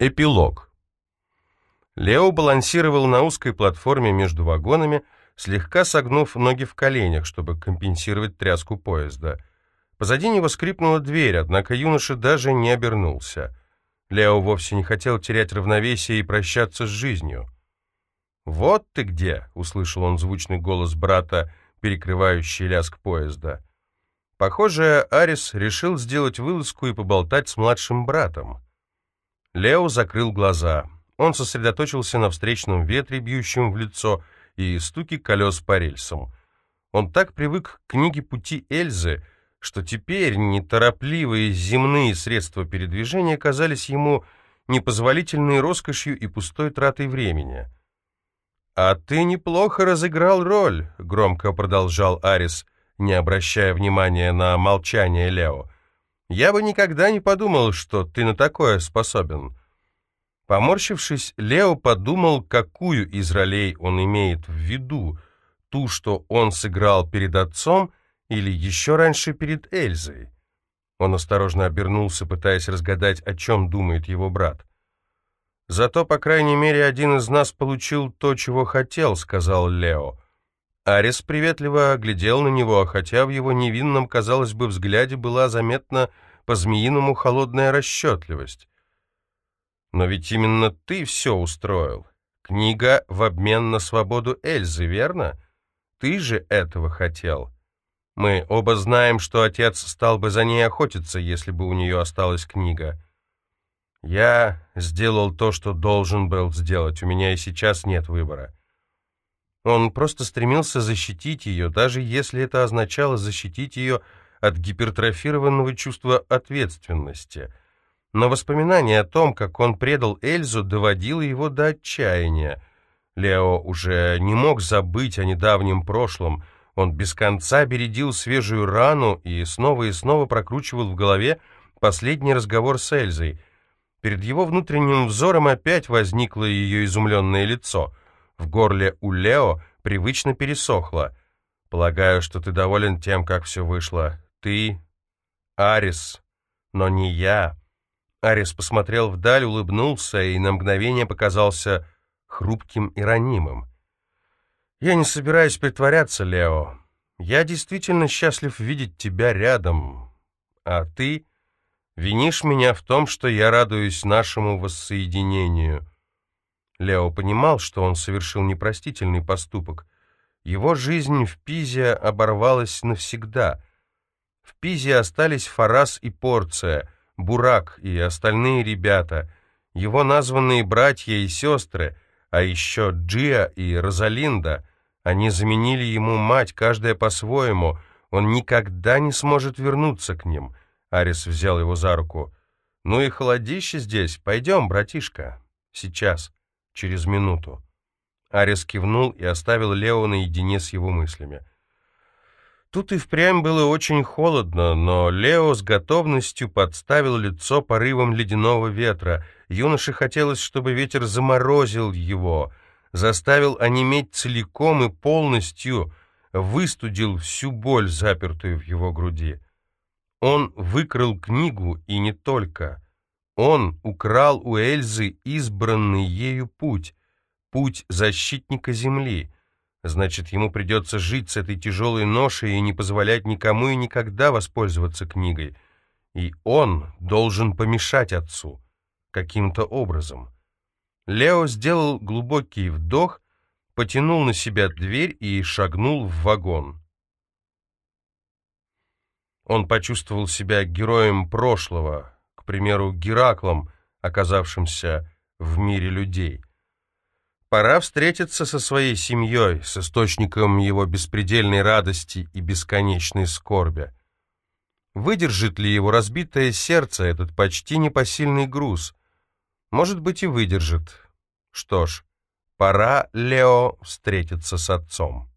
Эпилог. Лео балансировал на узкой платформе между вагонами, слегка согнув ноги в коленях, чтобы компенсировать тряску поезда. Позади него скрипнула дверь, однако юноша даже не обернулся. Лео вовсе не хотел терять равновесие и прощаться с жизнью. «Вот ты где!» — услышал он звучный голос брата, перекрывающий лязг поезда. Похоже, Арис решил сделать вылазку и поболтать с младшим братом. Лео закрыл глаза. Он сосредоточился на встречном ветре, бьющем в лицо, и стуке колес по рельсам. Он так привык к книге «Пути Эльзы», что теперь неторопливые земные средства передвижения казались ему непозволительной роскошью и пустой тратой времени. «А ты неплохо разыграл роль», — громко продолжал Арис, не обращая внимания на молчание Лео. Я бы никогда не подумал, что ты на такое способен». Поморщившись, Лео подумал, какую из ролей он имеет в виду, ту, что он сыграл перед отцом, или еще раньше перед Эльзой. Он осторожно обернулся, пытаясь разгадать, о чем думает его брат. «Зато, по крайней мере, один из нас получил то, чего хотел», — сказал Лео. Арис приветливо оглядел на него, хотя в его невинном, казалось бы, взгляде была заметна по-змеиному холодная расчетливость. «Но ведь именно ты все устроил. Книга в обмен на свободу Эльзы, верно? Ты же этого хотел. Мы оба знаем, что отец стал бы за ней охотиться, если бы у нее осталась книга. Я сделал то, что должен был сделать, у меня и сейчас нет выбора». Он просто стремился защитить ее, даже если это означало защитить ее от гипертрофированного чувства ответственности. Но воспоминание о том, как он предал Эльзу, доводило его до отчаяния. Лео уже не мог забыть о недавнем прошлом. Он без конца бередил свежую рану и снова и снова прокручивал в голове последний разговор с Эльзой. Перед его внутренним взором опять возникло ее изумленное лицо. В горле у Лео привычно пересохло. Полагаю, что ты доволен тем, как все вышло. Ты, Арис, но не я. Арис посмотрел вдаль, улыбнулся и на мгновение показался хрупким и ранимым. «Я не собираюсь притворяться, Лео. Я действительно счастлив видеть тебя рядом. А ты винишь меня в том, что я радуюсь нашему воссоединению». Лео понимал, что он совершил непростительный поступок. Его жизнь в Пизе оборвалась навсегда. В Пизе остались Фарас и Порция, Бурак и остальные ребята, его названные братья и сестры, а еще Джиа и Розалинда. Они заменили ему мать, каждая по-своему. Он никогда не сможет вернуться к ним. Арис взял его за руку. «Ну и холодище здесь. Пойдем, братишка. Сейчас» через минуту. Арис кивнул и оставил Лео наедине с его мыслями. Тут и впрямь было очень холодно, но Лео с готовностью подставил лицо порывом ледяного ветра. Юноше хотелось, чтобы ветер заморозил его, заставил онеметь целиком и полностью, выстудил всю боль, запертую в его груди. Он выкрал книгу, и не только — он украл у Эльзы избранный ею путь, путь защитника Земли. Значит, ему придется жить с этой тяжелой ношей и не позволять никому и никогда воспользоваться книгой. И он должен помешать отцу каким-то образом. Лео сделал глубокий вдох, потянул на себя дверь и шагнул в вагон. Он почувствовал себя героем прошлого, примеру, Гераклом, оказавшимся в мире людей. Пора встретиться со своей семьей, с источником его беспредельной радости и бесконечной скорби. Выдержит ли его разбитое сердце этот почти непосильный груз? Может быть и выдержит. Что ж, пора Лео встретиться с отцом.